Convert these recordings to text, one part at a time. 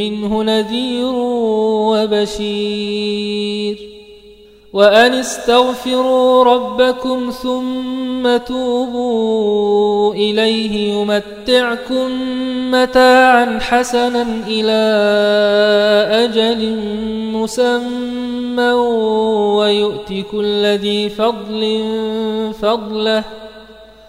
منه نذير وبشير. وأن استغفروا ربكم ثم توبوا إليه يمتعكم متاعا حسنا إلى أجل مسمى ويؤتي كل ذي فضل فضله.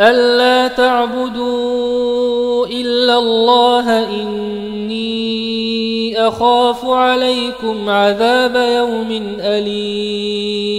ألا تعبدوا إلا الله إني أخاف عليكم عذاب يوم أليم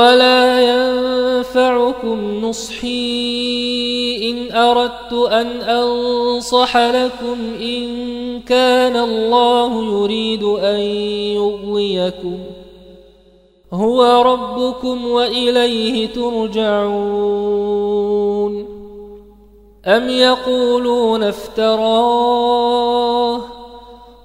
ولا ينفعكم نصحي إن أردت أن أنصح لكم إن كان الله يريد أن يغويكم. هو ربكم وإليه ترجعون. أم يقولون افتراه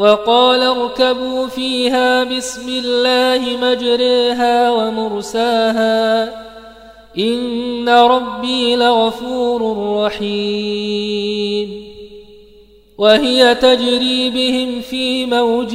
وقال اركبوا فيها بسم الله مجريها ومرساها إن ربي لغفور رحيم وهي تجري بهم في موج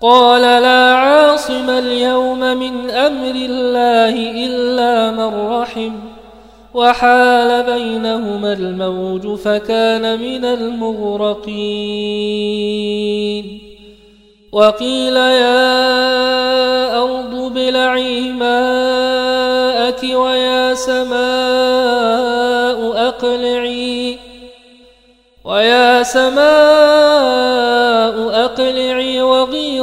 قال لا عاصم اليوم من أمر الله إلا من رحم وحال بينهما الموج فكان من المغرقين. وقيل يا أرض ابلعي ماءك ويا سماء أقلعي ويا سماء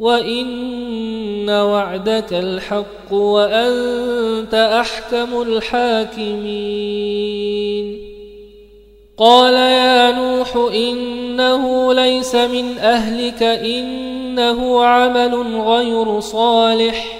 وإن وعدك الحق وأنت أحكم الحاكمين قال يا نوح إنه ليس من أهلك إنه عمل غير صالح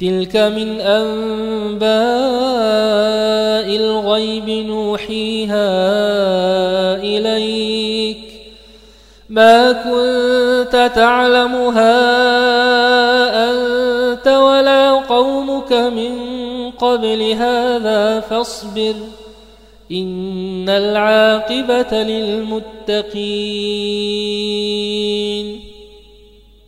تلك من أنباء الغيب نوحيها إليك. ما كنت تعلمها أنت ولا قومك من قبل هذا فاصبر إن العاقبة للمتقين.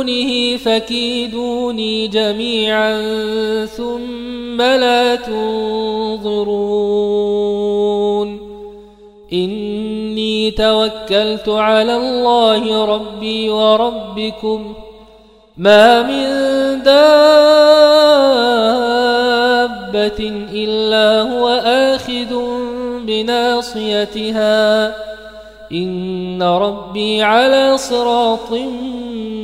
دونه فكيدوني جميعا ثم لا تنظرون. إني توكلت على الله ربي وربكم. ما من دابة إلا هو آخذ بناصيتها. إن ربي على صراط مستقيم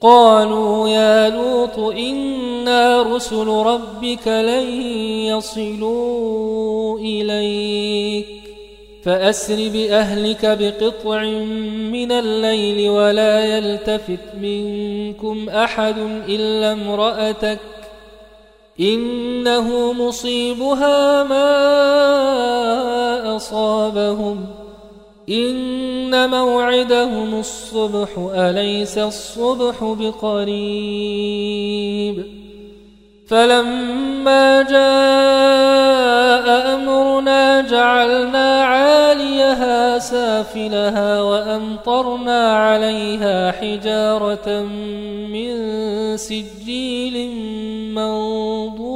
قالوا يا لوط إنا رسل ربك لن يصلوا إليك فأسر بأهلك بقطع من الليل ولا يلتفت منكم أحد إلا امرأتك إنه مصيبها ما أصابهم إن موعدهم الصبح أليس الصبح بقريب؟ فلما جاء أمرنا جعلنا عاليها سافلها وأمطرنا عليها حجارة من سجيل منضود.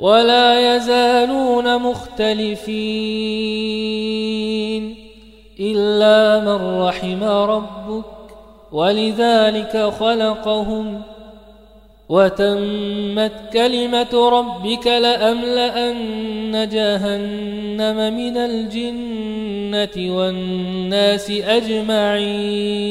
ولا يزالون مختلفين إلا من رحم ربك ولذلك خلقهم وتمت كلمة ربك لأملأن جهنم من الجنة والناس أجمعين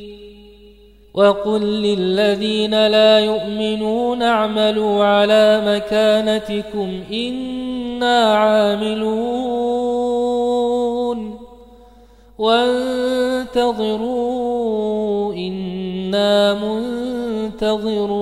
وقل للذين لا يؤمنون اعملوا على مكانتكم إنا عاملون وانتظروا إنا منتظرون